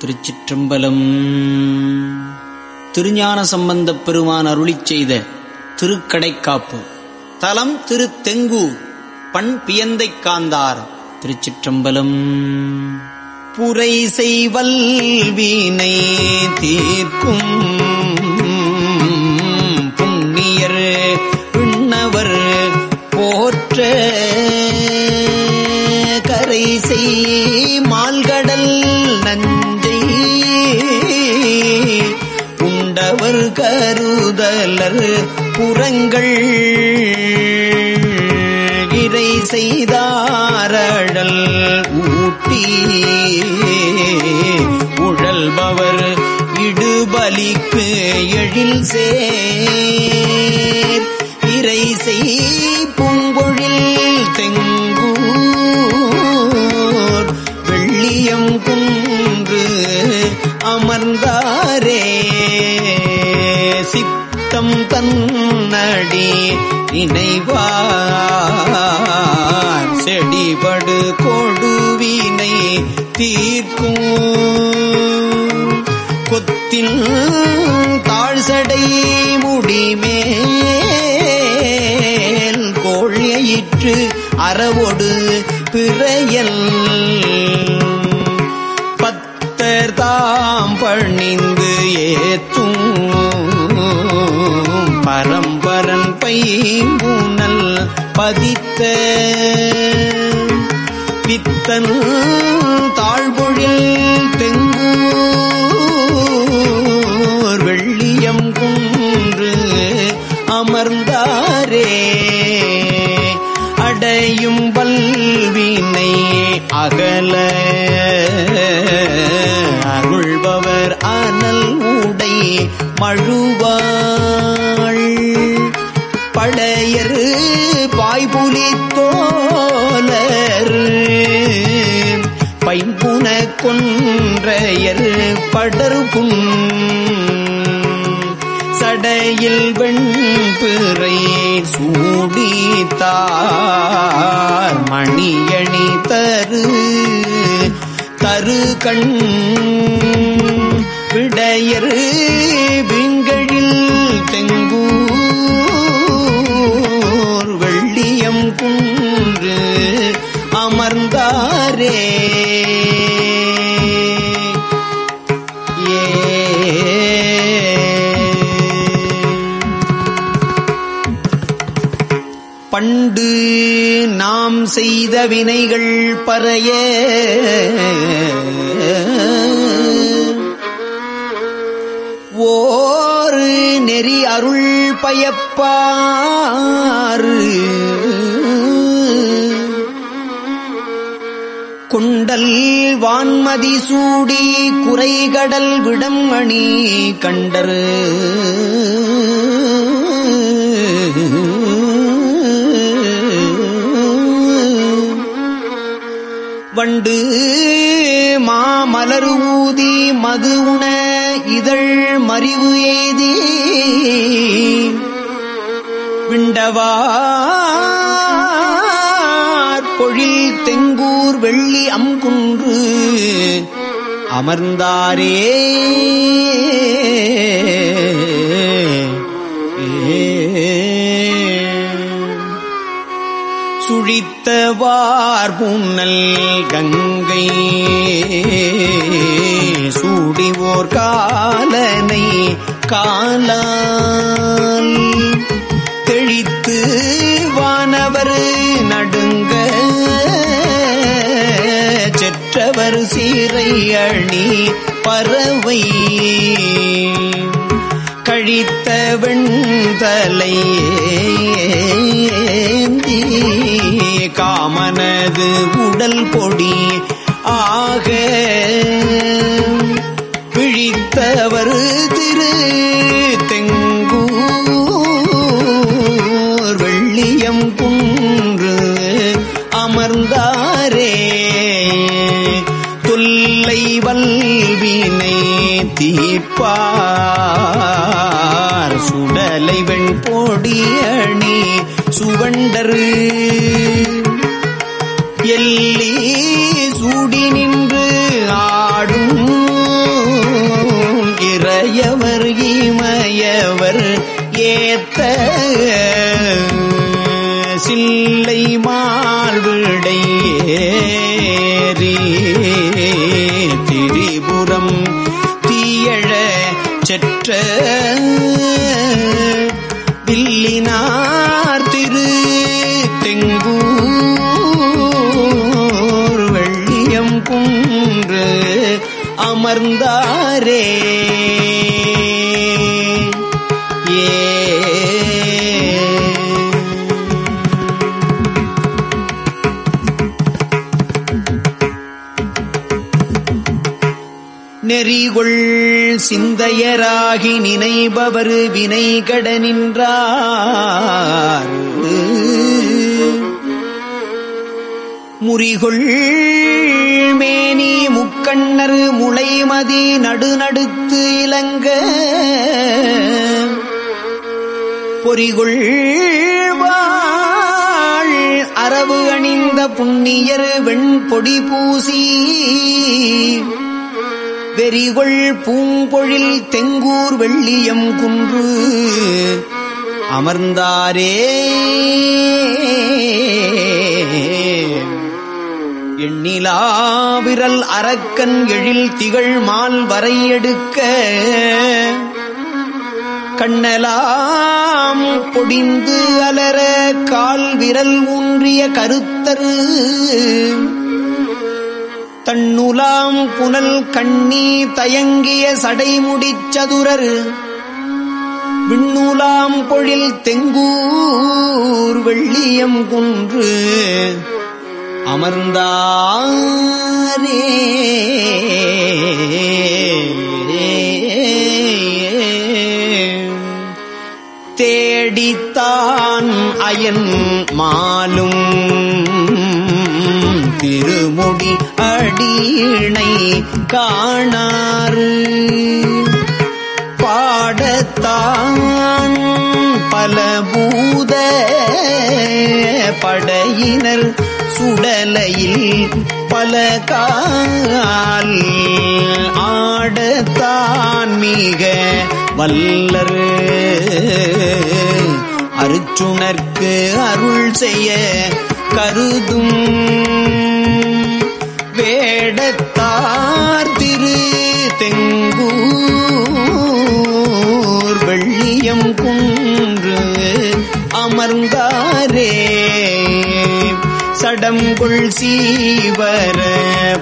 திருச்சிற்றம்பலம். திருஞான சம்பந்தப் பெருமான் அருளிச் செய்த திருக்கடைக்காப்பு. தலம் திரு தெங்கூர் பண் பியந்தை காந்தார் திருச்சிற்றம்பலம். புரை செய்வல் வீணை தீர்க்கும் கருதலர் புறங்கள் இறை செய்தாரடல் ஊட்டி உழல்பவர் இடுபலிக்கு எழில் சேர். இறை செய் பூங்கொழில் தெங்கூர் நினைவார். செடிபடு கொடுவினை தீர்க்கும். கொத்தின் தாழ்சடை முடிமேல் கோழியிற்று அறவோடு பிறையல். பத்தர் தாம் பணிந்து ஏத்தும். பரம்பரன் பைமுனல் பதித்த பித்தன் தாழ்பொழில் தெங்கூர் வெள்ளியம் குன்று அமர்ந்தாரே. அடையும் வல்வினை அகல அருள்பவர் அனல் உடை மழுவார். தோலர் பைம்புன கொன்றையர் படர்பும் சடையில் வெண்பிறை சூடித்தார். மணியணி தரு தரு கண் விடையரு பண்டு நாம் செய்த வினைகள் பறைய. ஓரு நெறி அருள் பயப்பாறு. குண்டல் வான்மதி சூடி குறைகடல் விடம் அணி கண்டரு. வண்டு மாமலரு ஊதி மது உண இதழ் மறிவு எய்தி. விண்டவார் பொழில் தெங்கூர் வெள்ளி அங்குன்று அமர்ந்தாரே. சுழித்தவார் புன்னல் கங்கை. சூடிவோர் காலனை காலால் தெழித்து வானவர் நடுங்க. செற்றவர் சீரை அணி பறவை. கழித்த வெண்தலை ஏந்தி காமனது உடல் பொடி ஆக பிழித்தவர் திரு தெங்கூர் வெள்ளியம் குன்று அமர்ந்தாரே. தொல்லை வல்வினை தீர்ப்பார். சுடலை வெண்பொடி அணி சுவண்டரு உடையவர் ஏத்த சில்லை மாழ்விடை ஏறி திரிபுரம் தீயழ செற்ற வில்லினார் திரு தெங்கூர் வெள்ளியம் குன்று அமர்ந்தாரே. நெறிகொள் சிந்தையராகி நினைபவர் வினை கடனின்றார் முறிகொள் மேனி முக்கண்ணர் முளைமதி நடுநடுத்து இலங்க. பொறிகொள் வாழ் அரவு அணிந்த புண்ணியர் வெண்பொடி பூசி. வெறிகொள் பூம்பொழில் தெங்கூர் வெள்ளியம் குன்று. அமர்ந்தாரே. எண்ணிலா விரல் அரக்கன் எழில் திகழ் மால் வரையெடுக்க கண்ணலாம் பொடிந்து அலர கால் விரல் ஊன்றிய கருத்தரு. தன்னுலாம் புனல் கண்ணி தயங்கிய சடைமுடிச்சதுரர். விண்ணுலாம் பொழில் தெங்கூர் வெள்ளியம் குன்று அமர்ந்தாரே. தேடித்தான் அயன் மாலும் திருமுடி அடியினை காணாறு. பாடத்தான் பலபூத படையினர் சுடலையில் பல கால் ஆடத்தான் மிக வல்லர். அருச்சுணர்க்கு அருள் செய்ய கருதும் வேடத்தார் திரு தெங்கூர் வெள்ளியம் குன்று அமர்ந்தாரே. சடங்குள் சீவர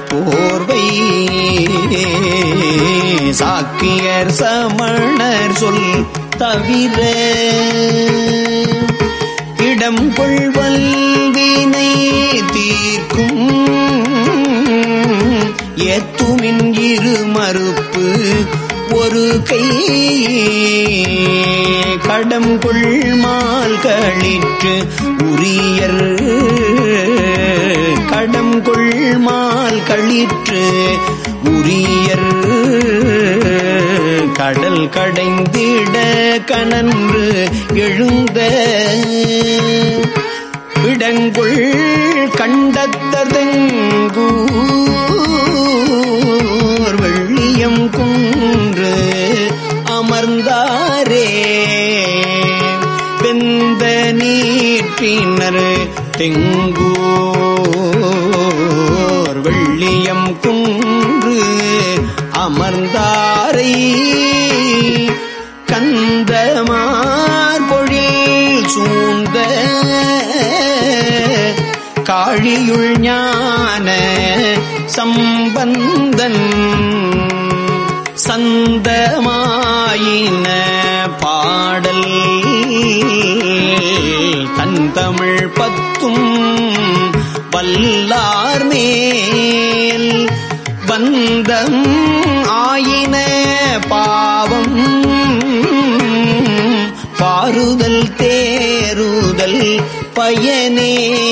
போர்வை சாக்கியர் சமணர் சொல் தவிர. இடம் கொள் ஒரு கை கடம் கொள்மால் களிற்று உரியர். கடம் கொள்மால் களிற்று உரியர். கடல் கடைந்திட கனன்று எழுந்த. விடங்குள் கண்டத்ததெங்கூ. தெங்கூர் வெள்ளியம் குன்று அமர்ந்தாரை கந்தமார் பொழில் சூழ்ந்த காழியுள் ஞான சம்பந்தன் சந்தமாயின பாடல் தன் தமிழ் பத்தும் வல்லார் மேல். பந்தம் ஆயின பாவம். பாருதல் தேருதல் பயனே.